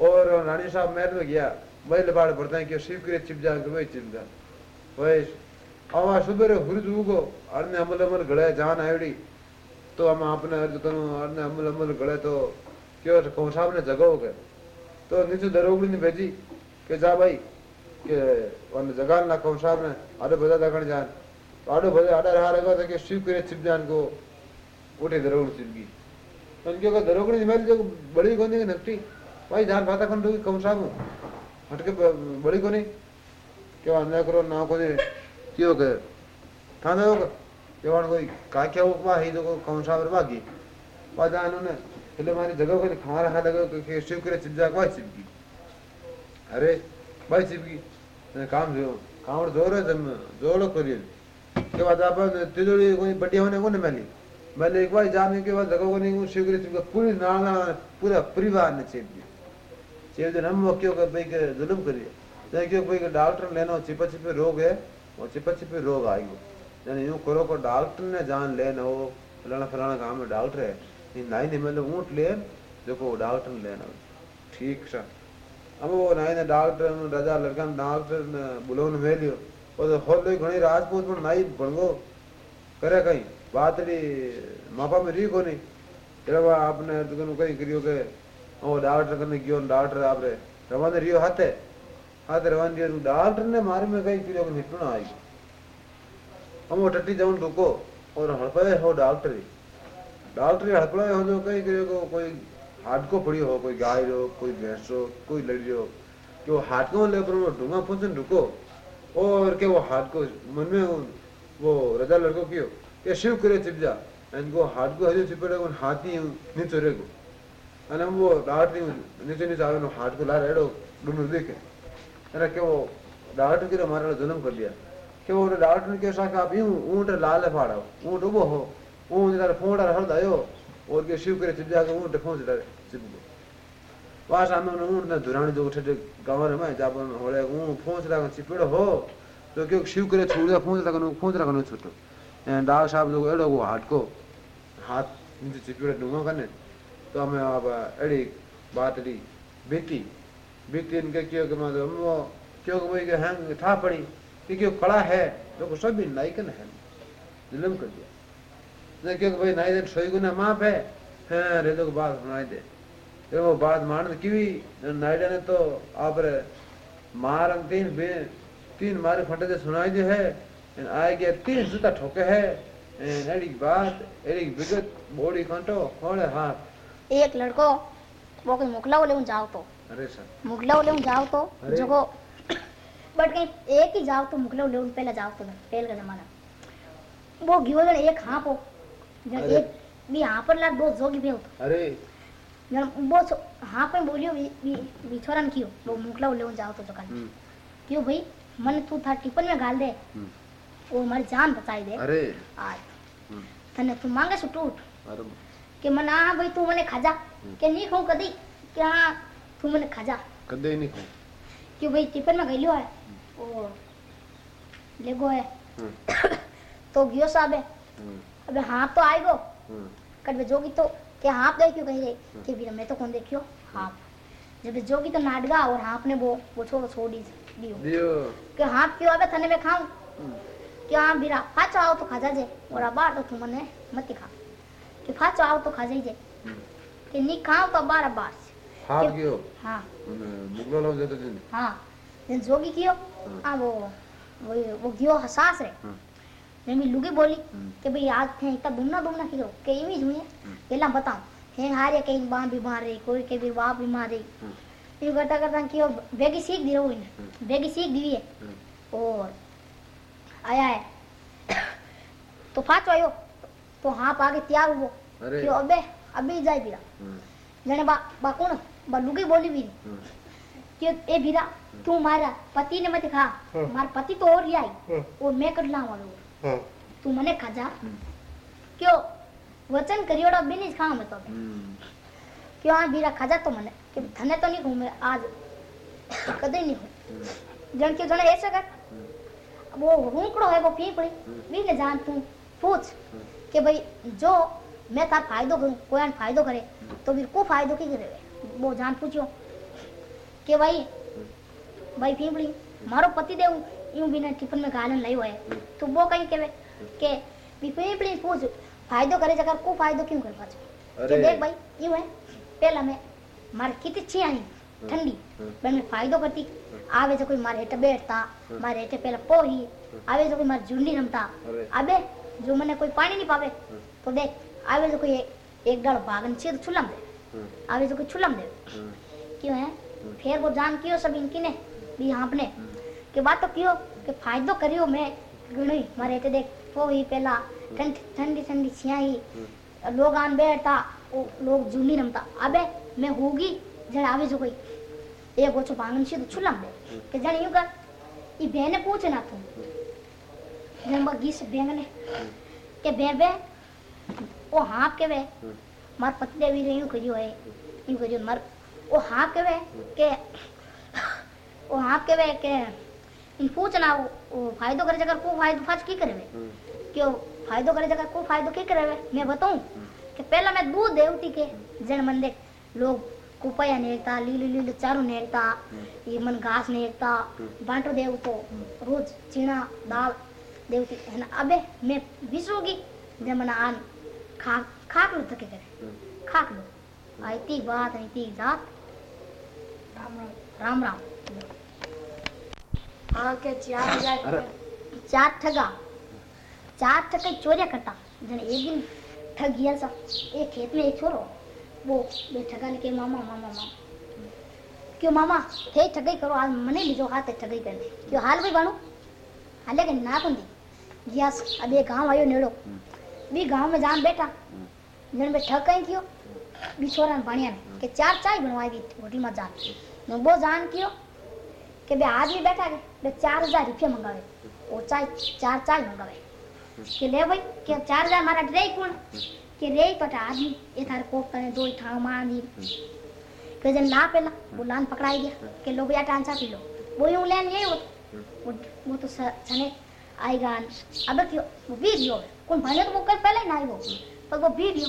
और रानी साहब महल में गया, वही लबाड़ पड़ता है कि शिव करे चिप जा, के वही આવા શુભરે હુરજ ઉગો અર્ને અમલ અમલ ગળે જાન આવડી તો આમાં આપણે અર્જ કરું અર્ને અમલ અમલ ગળે તો કયો કૌશાબને જગાવો કે તો નીચે દરોગડીને ભેજી કે જા ભાઈ કે અને જગાન ના કૌશાબને આડે બધા દગણ જાન આડો બધા આડા રહ્યા લગો તો કે શિવ કરે છીપ જાન કો ઉઠે દરોગડી છીપગી उनके को दरोगड़ी मेल जो बड़ी कोनी की नकटी भाई जान भाता खंडू की कौन साहब हटके बड़ी कोनी क्यों अन्याय करो ना कोनी त्यो कोई क्या हो वाह तो कौन सा बर्बाद मारी जगह को खा रखा लगे अरे वाई चिपकी काम जो काम और ज़ोर है जम ज़ोर कर के बाद आप तिजोड़ी कोई बढ़िया होने को नहीं मिली मैंने एक बार जाने के बाद जगह को नहीं हूँ शिव करे पूरी नाना पूरा परिवार ने चेप दिया चेप दिन हम वो क्यों कर भाई के जुलम करिए क्यों भाई डॉक्टर लेना चिपा रोग है वो चिपा चिपे रोग हो यानी यूँ करो को डॉक्टर ने जान लेना हो फलाना फलाना काम में डॉक्टर है नहीं नहीं नहीं मतलब ऊँट ले देखो डॉक्टर ने लेना ठीक सा। अब वो नाई ने डॉक्टर नु रजा लड़का ने डॉक्टर ने बुलावन मेलियो और तो होल घणी राजपूत पण नाई भणगो करे कहीं, बातड़ी मापा में री कोनी। जब आपने तो कहीं करियो के ओ डॉक्टर कने गयो ने डॉक्टर आपरे, रवाने रियो हाथे। और हड़पे हो डॉक्टर डॉक्टर हड़पड़े हो जो कई को कोई हाट को पड़ी हो कोई गाय हो कोई भैंस हो कोई लड़ी हो कि वो ले पर ढुको और के वो हाट को मन में वो रजा लड़को कियो ये शिव करे चिप जा एंड वो हाट को चिपड़े हाथी नीचे को वो नीचे नीचे आवे हाट को ला रेड़ो डूडू देखे के डाट के हमारा जन्म कर दिया के वो डाट ने के साथ आप यूँ ऊँट लाल फाड़ा ऊँट उबो हो, ऊँट तार फोड़ा हर दायो और के शिव करे चिपजा के ऊँट पहुँच रहा चिपको वास आमे नो ऊँट ने धुराणी जो उठे गाँव रे में जाबन होले ऊं पहुँच रहा हो तो के शिव करे छोड़ पहुँच रहा पहुँच रहा छोटो। डॉक्टर साहब लोग एड़ो वो हाथ को, हाथ नीचे चिपड़े डूँगा करने तो हमें अब एड़ी बात एड़ी बीती बीती इनके क्यों कि मतलब वो क्यों कि वही के हैंग था पड़ी कि क्यों कड़ा है तो को सब भी नाइकन है जुल्म कर दिया नहीं क्योंकि भाई नाई दिन सोई गुना माप है हाँ रे तो बात सुनाई दे फिर वो बात मान की भी नाइडा ने तो आप रे मार तीन बे तीन मारे फटे से सुनाई दे है आए गया तीन जूता ठोके है एंड बात एड़ी विगत बॉडी कांटो हाथ एक लड़को वो कोई मोकलाओ ले जाओ तो। अरे सर मोकलाओ ले जाओ तो अरे। जो बट कहीं एक ही जाओ तो मोकलाओ ले पहले जाओ तो पहले का जमाना वो गियो जन एक हाँ पो जन अरे। एक भी हाँ पर लाग दो जोगी भी होतो अरे जन वो छो- हाँ पर बोलियो भी भी भी छोरन कियो वो मोकलाओ ले जाओ तो दुकान हम्म, क्यों भाई मन तू था टिफिन में गाल दे हम्म, वो हमारी जान बचाई दे अरे आज हम्म, तने तू मांगे सु टूट अरे કે મને આ ભાઈ તું મને ખાજા કે નહીં ખાઉં કદી तू मैंने खाजा कदे नहीं खाऊं क्यों भाई टिफ़िन में गलियो है और लेगो है तो गियो साबे. हम्म. अबे हाँ तो आएगो कट में जोगी तो. के हाथ देखियो कही रही के भी मैं तो कौन देखियो हम्म. हाथ जब जोगी तो नाडगा और हाथ ने वो वो छोड़ छोड़ी. दियो. दियो. के हाथ क्यों आबे थाने में खाऊं? हम्म. क्या हाँ बीरा फाचो आओ तो, तो खा जाजे और अबार तो तू मने मत खा के फाचो आओ तो खा जे. के नहीं खाऊं तो बार बार. हाथ गयो हाँ અને મુગલો લો જતો दिन हाँ जन जोगी कियो हम्म। आ वो वो वो गियो हसास रे हम्म। ने मी लुगी बोली हम्म। कि भाई आज थे इतना दुमना दुमना कियो के इमी जुए हम्म। एला बताओ हे हारे कहीं बां बीमार रे कोई के भी बाप बीमार रे हम्म। ये करता करता कियो बेगी सीख दी रहो इन हम्म। बेगी सीख दी है हम्म। और आया है तो फाचो आयो तो हाँ आगे तैयार हुओ अरे कि अबे अभी जाए बिरा हम्म, जने बा बा कौन बा लुगी बोली भी हम्म, क्यों ए भीरा तू मारा पति ने मत खा हाँ। मार पति तो और आई हाँ। और मैं कट लाऊं હવે હા તું મને ખાજા હમ. કયો વચન કર્યોડો બિની જ ખાવા મેં તો હમ. કયો આ ભીરા ખાજા તો મને કે ધને તો નહીં ઘૂમે આજ કદે નહીં હોય હમ. જણ કે જણે ऐसे कर वो हुंकड़ो है वो पीपड़ी भी ने जान तू पूछ कि भाई जो मैं तार फायदो करूं कोई आन फायदो करे तो फिर को फायदो की करे वो जान पूछो के भाई भाई फीबड़ी मारो पति देव यू बिना टिफ़िन में गालन लाई हुआ तो वो कहीं के, के फीबड़ी पूछ फायदो करे जगह को फायदो क्यों कर पाछो तो देख भाई यू है पहला मैं मारे कितनी छी आई ठंडी मैं फायदो करती आवे जो कोई मारे हेठ बैठता मारे हेठ पहले पोही आवे जो कोई मारे झुंडी रमता अबे जो मैंने कोई पानी नहीं पावे तो देख आवे जो कोई एक डाल भागन छे तो छुलम दे हम्म। आप इसको छुलम दे। हम्म। क्यों है? हम्म। फिर वो जान क्यों सब इनकी ने? भी हाँ आपने के बात तो क्यों के फायदो करियो मैं। गणी मारे थे देख वो ही पहला ठंडी ठंडी छियाई लोग आन बैठता वो लोग जूनी रमता। अबे मैं होगी जड़ आवे जो कोई। ये वो गोछो पांगन से तो छुलम दे। के जण यूँ कर ई बहने पूछ ना तू। जण बगीस बेंगने के बेबे ओ हाफ़ के वे मार पति देवी रे यूँ करियो है यूँ करियो मार ओ हाँ के वे के ओ हाँ के वे के इन पूछ ना वो- वो फायदो करे जगह को फायदो फाच की करे वे क्यों फायदो करे जगह को फायदो की करे वे मैं बताऊँ कि पहला मैं दूध देवती के जन मन देख लोग कुपया नेरता लीलू लीलू चारू नेरता ये मन घास नेरता बांटो देव तो रोज चीना दाल देवती है ना अबे मैं विसोगी जब मन आन खा खाक लो थके करे खाक लो आईती बात आईती जात રામ રામ राम राम હા કે ચાર હજાર અરે. चार ठगा चार ठगे चोरिया करता जन एक दिन ठग गया सा एक खेत में एक छोरो वो बे ठगा ने के मामा मामा मामा क्यों मामा थे ठगाई करो आज मने लीजो हाथ है ठगाई करने क्यों हाल भाई बाणो हाले के ना कुंदी गया अब ये गांव आयो नेड़ो बी गांव में जान बैठा जन बे ठग कहीं कियो बी छोरा ने भाणिया ने के चार चाय बनवाई दी होटल में जान ने वो जान कियो કે બે આદમી બેઠા છે બે ચાર હજાર રૂપિયા મંગાવે ઓ ચાય ચાર ચાય મંગાવે કે લે ભાઈ કે ચાર હજાર મારા રે કોણ કે રે તો તે આદમી એ તારે કોક તને દોઈ ઠાવ માંડી કે જન લા પેલા वो लान पकड़ाई दिया कि लो भैया टांचा पी लो वो यूं लेन ये वो वो, वो तो स- सने आएगा अबे क्यों वो भी दियो कौन भने तो वो कल पहले ना आई वो पर वो भी दियो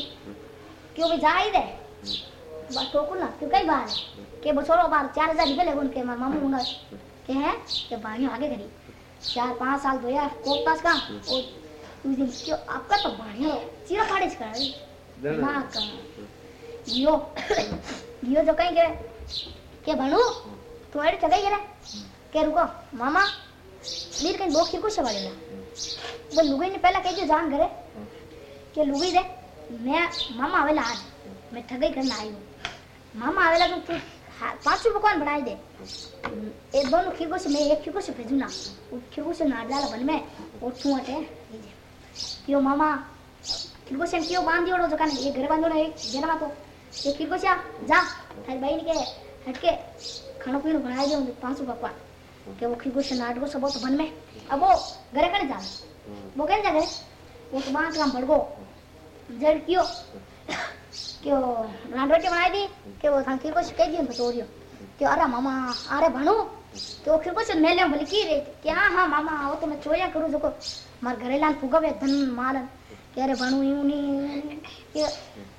क्यों भी जाई दे रहे? बात तो टोकू ना क्यों कई बार? के बो छोरो बार 4000 रुपए रुपये लगे उनके मामू होगा के है? के बाणी आगे करी। चार पाँच साल दो यार कोपतास का? और तू दिन क्यों आपका तो बाणी हो चीरा फाड़े कर ना का। यो यो जो कहीं के के भणु तुम्हारे चले गए के रुको मामा वीर कहीं बोखी की कुछ वाले ना। वो लुगाई ने पहला कह दिया जान करे। કે લુગી દે મેં મામા આવેલા આજ મેં ઠગાઈ કરીને આવી मामा आवेला तो तू हा- पांचों पकवान बनाई दे ये दोनों खीगो से मैं एक खीगो से भेजू ना वो खीगो से नाड़ डाला बन में और तू हटे क्यों मामा खीगो से क्यों बांध दियो जो काने ये घर बांधो ना एक जेना तो ये खीगो से आ, जा थारी भाई ने के हटके खानो पीनो बनाई दे पांचों पकवान के वो खीगो से नाड़ को सब तो बन में अब वो घरे कने जा वो कने जा घरे वो तो बांध काम भड़गो जड़ क्यों क्यों रांडवटी बनाई दी કે वो थां खीर को कह दियो तो तोरियो કે અરે મામા અરે ભણું તો ખીર को મેલે ભલે કી રે કે હા હા મામા આવો તો मैं ચોર્યા કરું જો માર ઘરે લાન ફુગવે ધન માર કે અરે ભણું એવું નહીં કે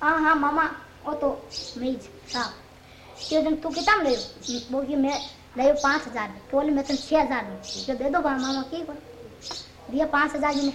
હા હા મામા ઓ તો મેં જ સાબ કે જન તું कितना ले वो कि मैं ले पाँच हजार बोले मैं तुम छः हजार में जो दे दो बा मामा की कर दिया पाँच हजार जी ने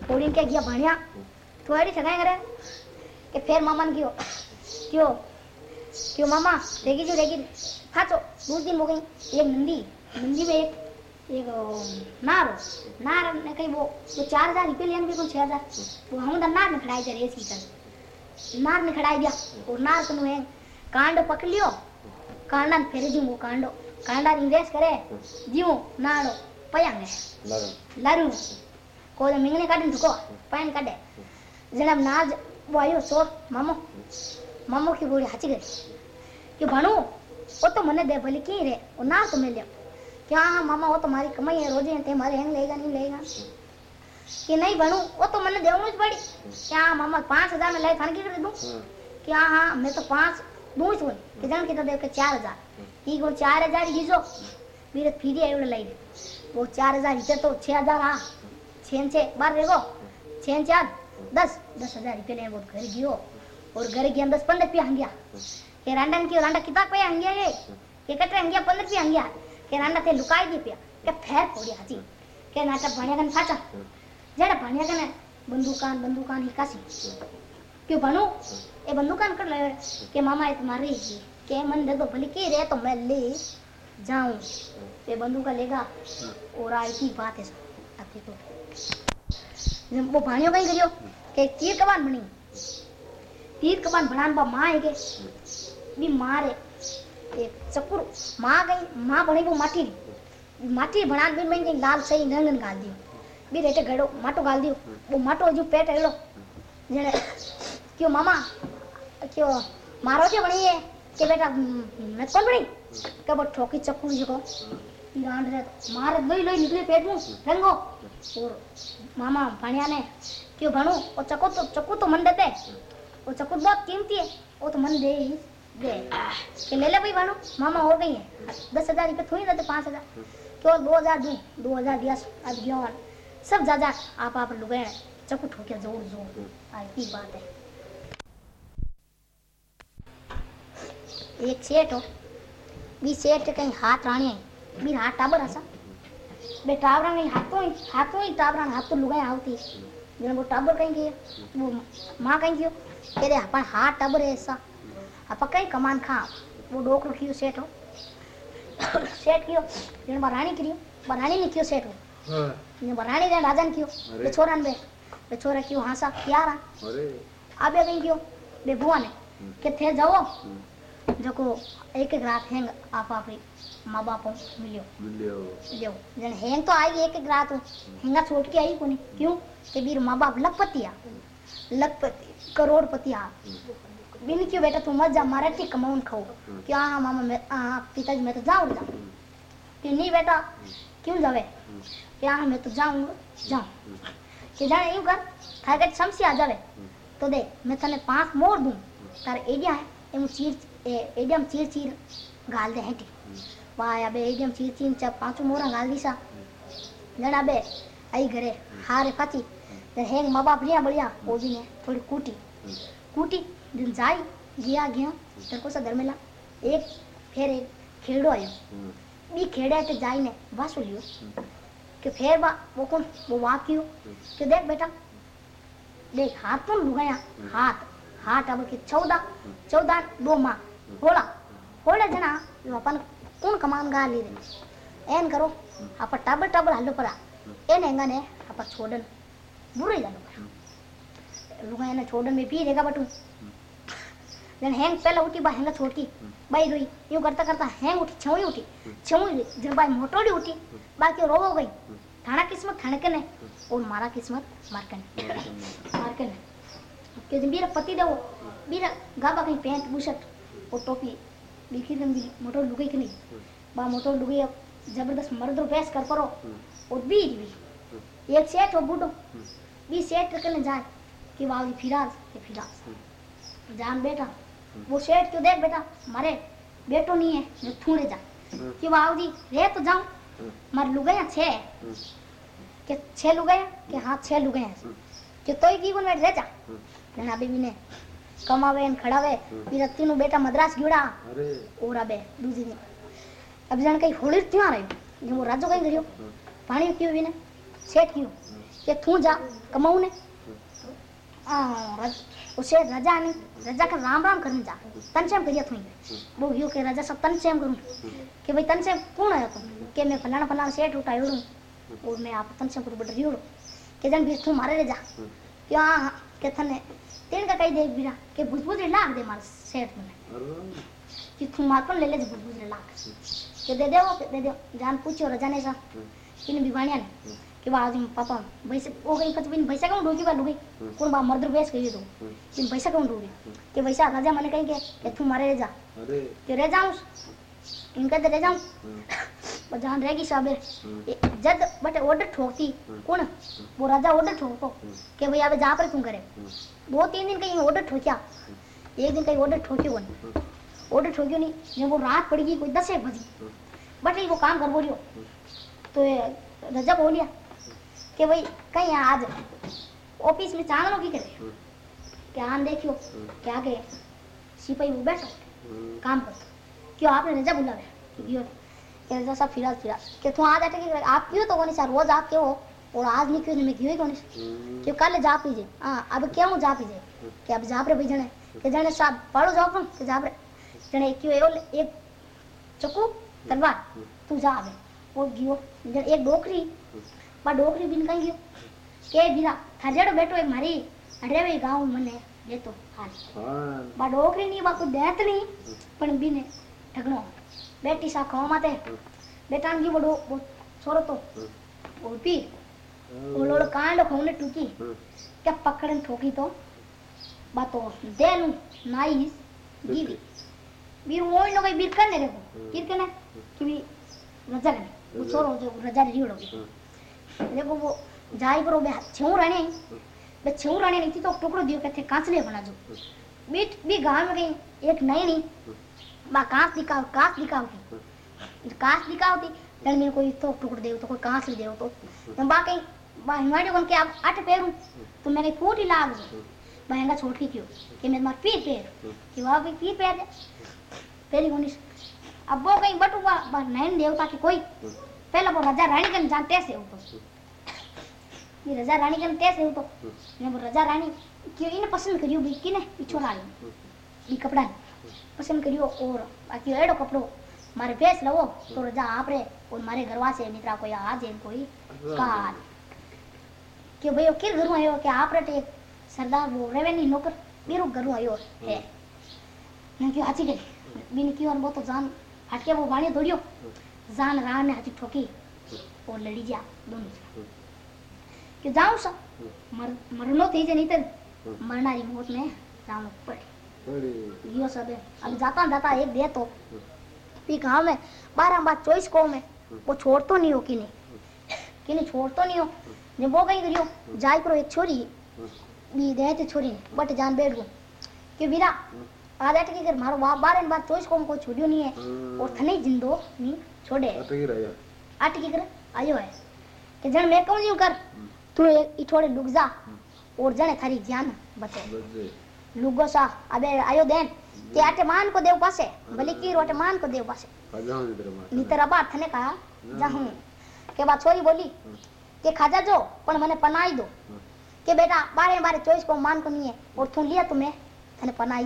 फोड़ी के गया भणिया थोड़ी ठगाई करे કે ફેર મામાને કયો કયો क्यों मामा रेगी जो रेगी खाचो दूसरे दिन वो गई एक नंदी नंदी में एक एक अ, नार हो नार ने कहीं वो वो चार हजार रुपये लेने भी को छह हजार वो हम उधर नार में खड़ाई जा रेस की कर नार में खड़ाई दिया और नार कनु है कांड पकड़ लियो कांडा ने फेरे जी वो कांडो कांडा री रेस करे जीव नाड़ो पयांगे લારું કોઈ મીંગને કાઢીને ઢુકો પાણી કાઢે જેના નાજ વાયો ચોર મામો મામો की बोली हाची गई कि भणु वो तो मने दे भली की रे वो ना तो मिल क्या हाँ मामा वो तुम्हारी कमाई है रोजे ते मारे हैंग लेगा नहीं लेगा कि नहीं भणु वो तो मने देवनु ज पड़ी क्या मामा पांच हजार में लाई थाने की कर दूं क्या हाँ मैं तो पांच दूं ज कि जन की तो देव के चार हजार ई को चार हजार हीजो मेरे फिरी एवढे लाई दे वो चार हजार इतने तो छह हजार हाँ छह छह बार देखो। छह चार दस। दस हज़ार रुपये ले वो घर गयो और घर गया दस पंद्रह रुपया हंगिया के रांडन की रांडा कितना पे हंगिया है के कटरे हंगिया पंद्रह रुपया हंगिया के रांडा थे लुकाई दी पिया। के फेर पोड़ी हाची के नाटक भणिया कन फाचा जेड़ा भणिया कने बंदूकान बंदूकान हिकासी क्यों भणु ए बंदूकान कर ले के मामा ये तुम्हारी के मन दे दो भली की रे तो मैं ले जाऊँ। ये बंदूका लेगा। और आई की बात है देखो। जब वो ભાણ્યો કઈ કર્યો કે તીર કબાન ભણી તીર કબાન ભણાન બા માં કે બી મારે એ ચકુર માં ગઈ માં ભણી બો માટી માટી ભણાન બી મેં લાલ સહી નંગન ગાલ દિયો બી રેટે ઘડો માટો ગાલ દિયો બો માટો જો પેટ હેલો જેણે કયો મામા કયો મારો જે ભણીએ કે બેટા મેં કોણ ભણી કે બો ઠોકી ચકુર જો ઈ રાંડ રે મારે લોહી લોહી નીકળે પેટ નું રંગો और मामा भणिया ने क्यों भणू वो चक्कू तो चक्कू तो मन देते वो चक्कू बहुत कीमती है वो तो मन दे ही दे कि ले ले भाई भानु मामा हो गई है दस हजार रुपये थोड़ी देते पाँच हजार क्यों दो हजार दूँ दो हजार दिया अब गया सब जा जा आप आप लुगे चक्कू ठोके जोर जोर आई की बात है एक सेठ हो बी सेठ कहीं हाथ राणी है बी हाथ टाबर हसा बे टाबरा नहीं हाथों ही हाथों ही टाबरा हाथ तो लुगाई आवती जने वो टाबर कहीं गए वो माँ कहीं गयो। कह दे अपन हाथ टाबर है ऐसा। अपन कहीं कमान खा। वो डोकरो कियो सेठ हो। सेठ कियो जने बरानी करियो बरानी ने कियो सेठ हो। ने बरानी ने राजा ने कियो। बे छोरा ने बे। बे छोरा कियो हासा क्यारा अरे। आबे कहीं कियो बे बुआ ने। के थे जाओ। जको एक एक रात हैंग आप आप माँ बाप मिलियो मिलियो जन हेंग तो आई एक एक रात तो हेंगा छोड़ के आई कोनी। क्यों? के बीर माँ बाप लखपति आ लखपति करोड़पति आ बिन क्यों बेटा तू मत जा मारा ठीक कमाऊन खाओ क्या हाँ मामा मैं हाँ पिताजी मैं तो जाऊँ जा फिर नहीं बेटा? क्यों जावे? क्या हाँ मैं तो जाऊँगा जाऊँ। कि जाने यूँ कर थारे कट समसी आ जावे। तो दे मैं तने पाँच मोर दूँ। तार एडिया है एम चीर एडिया में चीर चीर गाल दे हेटी वाह अबे एडियम चीर चीर चा पाँचों मोरा गाल दीसा जणा बे आई घरे हारे फाती ते हेंग माँ बाप लिया बढ़िया वो भी ने थोड़ी कूटी कूटी दिन जाई गया गया तेरे को सा धर्मेला एक फिर एक खेड़ो आयो बी खेड़े के जाई ने वासु लियो कि फिर बा वो कौन वो वाक्यो कि देख बेटा देख हाथ तो लुगाया हाथ हाथ अब के चौदह चौदह दो माँ होला होला जना अपन कौन कमान गा ली रे एन करो आप टबर टबर हल्लो पड़ा एन हेंगा ने आप छोड़न बुरे जानो लुगाया ने छोड़न में पी देगा बटू जन हैंग पहले उठी बा हैंगा छोटी बाई रोई यूं करता करता हैंग उठी छवई उठी छवई जब बाई मोटोड़ी उठी बाकी रो हो गई थाना किस्मत ठणके ने और मारा किस्मत मारकन मारकन કે જે બીરા પતિ દેવો બીરા ગાબા કઈ પેન્ટ બુશર્ટ और टोपी देखी दंगी मोटर लुगई कि नहीं? हम्म। बा मोटर लुगई ज़बरदस्त मर्द रो रुपया कर करो और बी भी। हम्म। एक सेट और बूढ़ो। हम्म। भी सेट करके जाए कि बाबू फिराज के फिराज। जान बेटा वो सेट क्यों देख बेटा? मरे बेटो नहीं है जो थूड़े जा। कि बाबू जी रे तो जाऊँ मर लुगया छे। के छे लुगया के हाँ छे लुगया। के तोई ही जीवन में रह जा। ना बीबी ने કમાવે ને ખડાવે વિરક્તિ નું બેટા મદ્રાસ ગયોડા अरे ઓરા બે દૂજી ને अब जण कहीं होली ત્યાં રહ્યો જે वो राजो कहीं કર્યો પાણી પીવું વિને શેઠ કયું કે તું જા કમાવું ને हाँ, रज- उसे रजा नहीं रजा का राम राम करने जा तन से हम करिए थोड़ी वो हियो के रजा सब तन से हम करूँ कि भाई तन से कौन आया तुम कि मैं फलाना फलाना सेठ उठायो और मैं आप तन से करूँ बट रियो के जन भी तू मारे ले जा कि हाँ हाँ के थने तेन का कही देख बिरा के बुझबुझ लाग दे मारे सेठ में कि तू मार पर ले ले बुझबुझ लाग के दे दे वो दे दे जान पूछो रजा ने सा। किन बिवानिया ने कि बा आज पापा भैसे ओ गई कत बिन भैसा कौन ढोकी बा लुगी कौन बा मर्द बेस कही तो? बिन भैसा कौन ढोगी कि भैसा राजा मने कहीं के कि तू मारे ले जा। अरे। कि रह जाऊँ? इनका तो रह जाऊँ? और जहाँ रहेगी साबे जद बट ऑर्डर ठोकती। कौन? वो राजा ऑर्डर ठोकतो कि भाई अबे जा पर क्यों करे? दो तीन दिन कहीं ऑर्डर ठोकिया। एक दिन कहीं ऑर्डर ठोक्यो नहीं। ऑर्डर ठोक्यो नहीं, जब वो रात पड़ गई, कोई दस एक बजी। बट वो काम कर बोलियो। तो राजा बोलिया कि भाई, कहीं आज ऑफ़िस में चांदलो की करे। क्या आन देखियो? क्या के सिपाही वो बैठो, काम करता। क्यों, आपने रजा बुलावे क्यों? कि रजा साहब फिराज फिराज। कि तू आज आटे आप क्यों तो कोनी सर रोज आप क्यों हो। और आज नहीं? क्यों मैं क्यों कोनी? हम्म। क्यों कल जाप लीजिए हाँ अब क्यों जाप लीजिए कि अब जाप रे भाई जने? के जने साहब पाड़ो जाओ के जाप रे जने क्यों एक एक तलवार तू जा आवे वो गियो। जने एक डोकरी। पर डोकरी बिन कहीं गियो? के बिना? थरजड़ बैठो एक मारी। अरे भाई गाँव मने ये तो हाल। हाँ। बा डोकरी नहीं बा को देत नहीं पण बिने ठगनो बेटी सा खाओ माते। हाँ। बेटा की बड़ो छोरो तो। हाँ। और पी। कांड टूकी क्या पकड़न ठोकी तो बातो देन नाइस गिवी बीर करने कि भी रजा वो जो रजा देखो वो जाई बे छेऊ बे छेऊ नहीं थी तो टुकड़ो दियो कहते कांचले बना जो भी गाँव में गई एक नई नहीं बा कांच दिखाओ कांच कांच तन कोई तो टुकड़ दे तो कोई कांच ले तो बाकी बा हिमाड़ी कौन के अब आठ पैरू तो मैं कहीं फूट ही लाग गई। बहंगा छोड़ के क्यों? कि मैं मार पीर पैर। कि वहाँ भी पीर पैर पहली कोनी अब वो कहीं बटू बा नैन देवता की कोई। पहला वो राजा रानी कन जानते से हो तो। ये राजा रानी कन तैसे हो तो। ने वो राजा रानी, क्यों इन्हें पसंद करियो भी? किने छोरा ली। ई कपड़ा पसंद करियो और बाकी एड़ो कपड़ो। मारे भेस लवो तो राजा आप रे और मारे घरवा से मित्रा कोई आ जे कोई काल। कि आयो कि आप रे टे सरदार वो रेवेनी नौकर बीरो घरू आयो है। ने क्यों हाची गई? बिन क्यों वो तो जान हटके वो वाणी दौड़ियो जान रान ने हाथी ठोकी और लड़ी जा दोनों कि जाऊँ सा? मर मरनो थी जे नहीं तो मरनारी मौत में जानो पड़े। यो सब है। अब जाता जाता एक दे तो। पी गाँव में बारह बार चौबीस को में वो छोड़तो नहीं हो किने किने छोड़तो नहीं हो? ने वो कहीं करियो? जाय पर एक छोरी बी दे ते छोरी ने बट जान बैठ। गो कि वीरा आज अटके कर मारो बाप बारह बार चौबीस को कोई छोड़ियो नहीं है। और थने जिंदो नहीं छोड़े। अटकी रहा अटकी कर आयो है। कि जण मैं कहूँ यूँ कर तू एक ई थोड़े लुक जा और जणे थारी जान बचे। लुगो सा अबे आयो देन। के आटे मान को देव पासे भले की रोटे मान को देव पासे। खजान इधर मार नी बात थने कहा जाहूं के बात छोरी बोली के खाजा जो पण मने पनाई दो के बेटा बारे बारे चॉइस को मान को नहीं है और तू लिया तुम्हें थने पनाई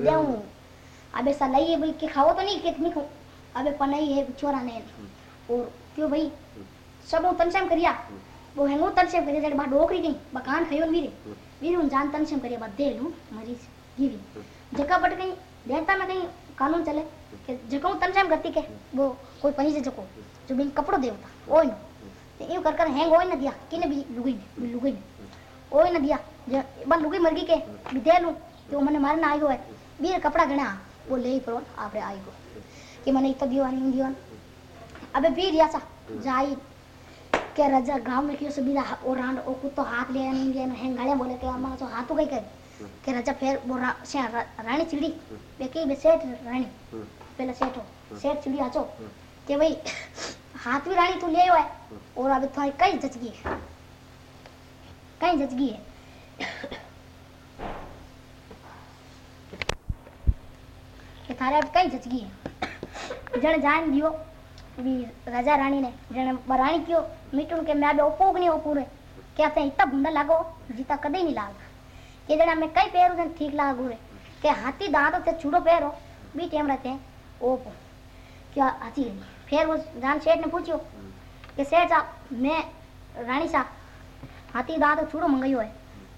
देऊं अबे सा लई है भाई के खाओ तो नहीं कितनी खो अबे पनाई है छोरा ने और क्यों भाई सब હું તનસેમ કર્યા બહુ હેંગો તનસેમ કરી એટલે બા ડોકરી ગઈ બકાન ખયો ને વીરે વીરે હું જાન તનસેમ કર્યા બધે નું મરી ગીવી જકા બટ કઈ દેતા में कहीं कानून चले कि जको तनसेम करती के वो कोई पनी से जको जो बिन कपड़ो देवता ओय ते यूँ कर कर हैंग ओय न दिया। किने भी लुगई भी ने। ओय न दिया। जे बन लुगई मर गई के भी दे लूँ। कि वो मने मारना आयो है बीर कपड़ा गणा। वो ले ही परो आपरे आई गो कि मने इतो दीवानी दीवान अबे बीर या सा जाई। के रजा गाँव में क्यों सभी ओ रांड ओ कुत्तो हाथ ले नहीं ले हैं गाड़ियाँ बोले के अम्मा तो हाथों कई कर। के रजा फिर वो रा, से रा, रानी चिड़ी। बेकी बे सेठ रानी। पहले सेठ हो। सेठ चिड़ी आचो कि भाई, हाथ भी रानी तू ले हुआ है। और अभी तुम्हारी कहीं जचगी है। कहीं जचगी है। थारे अब कई जचगी है। जन जान दियो भी राजा रानी ने, जन रानी क्यों, मिटून के मैं ओपूग नहीं ओपूरे क्या से इतना भूडा लागो, जीता कदे नहीं लाग। ये जन मैं कई पैर उधर ठीक लागू रे के हाथी दांतों से छुड़ो पैरों हो भी टेम रहते हैं ओपो क्या हाथी नहीं फिर वो जान सेठ ने पूछो कि सेठ साहब मैं रानी साहब हाथी दांत छुड़ो मंगायो है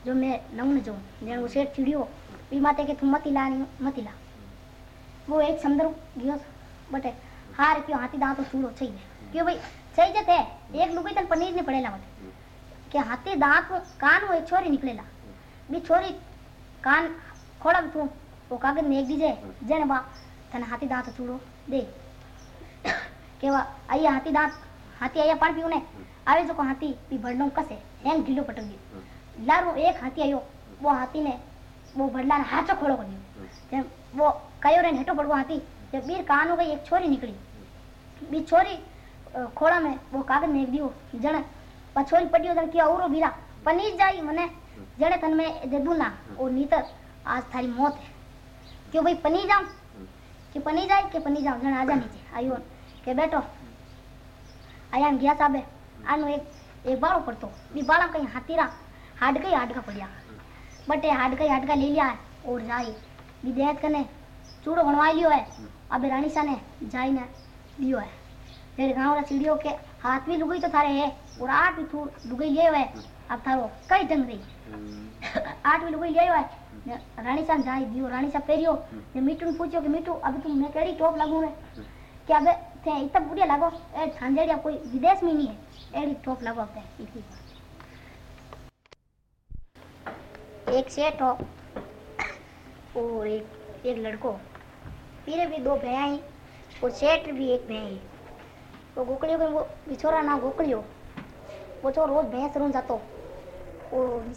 जो मैं नऊ ने जो जन वो सेठ चिड़ियो बी माते के तुम मती ला मती ला वो एक समंदर गयो बटे हार क्यों हाथी दांत छुड़ो चाहिए क्यों भाई सही जते एक लुगाई तन पनीर ने पड़ेला मते કે હાથી દાંત કાન હોય છોરી નીકળેલા બી છોરી કાન ખોળાવ તું તો કાગળ મેઘ દીજે જેને બા તને હાથી દાંત ચૂડો દે કેવા અહીંયા હાથી દાંત હાથી અહીંયા પાણી પીવું ને આવે જો કો હાથી બી ભડનો કસે એમ ઢીલો પટકી લારું એક હાથી આવ્યો वो हाथी ने वो भडला ने हाथो खोलो कर दियो જેમ वो કયો રે હેઠો પડવો હાથી जब बीर कान हो गई एक छोरी निकली बी छोरी अ, खोड़ा में वो कागज में एक दियो जण पछोरी पटियो जण किया औरो बीरा पनीर जाई मने जणे तन में दे दूं ना और नीतर आज थारी मौत है क्यों भाई पनी जाऊं कि पनी जाए कि पनी जाऊं जण आजा नीचे आयो के बेटो आया गया साबे आनो एक एक बाड़ो पड़तो बी बाड़ा कहीं हाथीरा हाड कई हाड का पड़िया बटे हाड कई हाड का ले लिया है और जाई बी देत कने चूड़ो बनवा लियो है अबे रानी सा ने जाई ने दियो है तेरे गाँव वाला सीढ़ियों के हाथ में लुगाई तो थारे है और आठ भी तू लुगाई ले हुए अब थारो कई टंग रही आठ भी लुगाई ले हुए रानी सा जाई दियो रानी सा पेरियो ने मीठू ने पूछो कि मीठू अभी तुम मैं केड़ी टॉप लगू है कि अबे थे इतना बुढ़िया ए झांझड़िया कोई विदेश में नहीं है एड़ी ते इतनी एक और एक एक लड़को पीरे भी दो भैया ही और सेठ भी एक भैया ही तो गोकड़ियों के वो बिछोरा ना गोकड़ियो वो तो रोज भैंस रोज जातो और